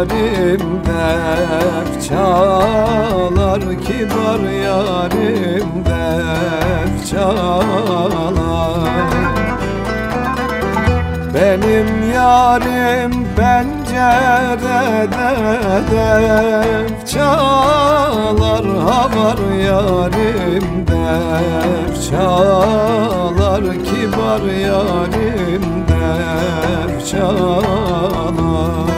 yarim def çalar Kibar yarim def çalar. Benim yarim pencerede def çalar Havar yarim def çalar Kibar yarim def çalar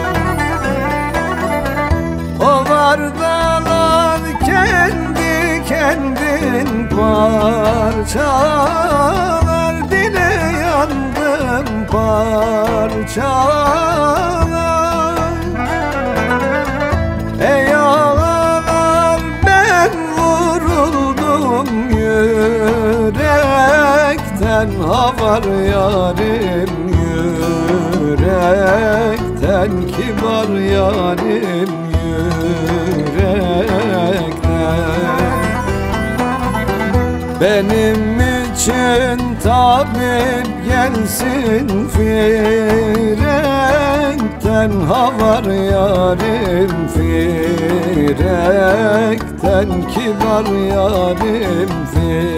kendin parçalar Dile yandım parçalar. Ey ağalar ben vuruldum yürekten Havar yarim yürekten Kibar yarim yürekten benim için tabip gelsin Firekten havar yarim Firekten kibar yarim Firekten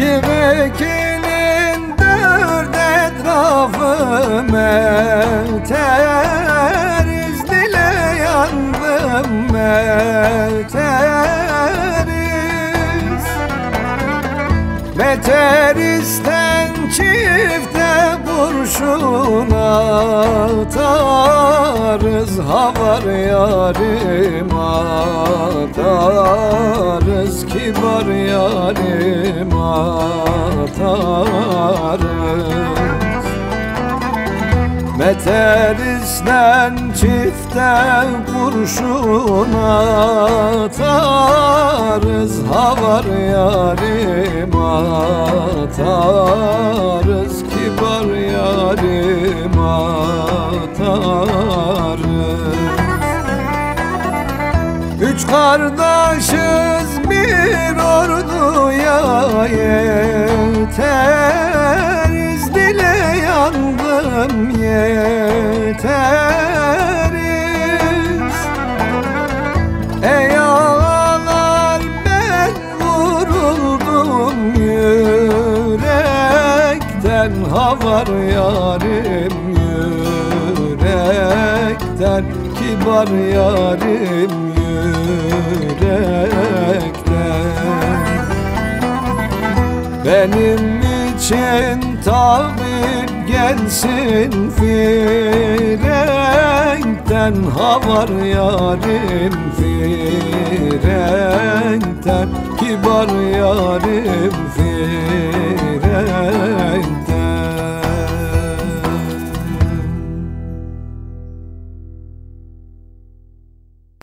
Yirikinin dört etrafı melteriz Dile yandım melteriz Meteristen çifte kurşun atarız Havar yarim atarız Kibar yarim atarız. Meteristen çifte kurşun atarız Havar yarim atarız Kibar yarim atarız Üç kardeşiz bir orduya yeteriz. Dile yandım yeteriz yürekten Havar yarim yürekten Kibar yarim yürekten. Benim için tabip gelsin Firenkten Havar yarim Firenkten Kibar yarim Firenkten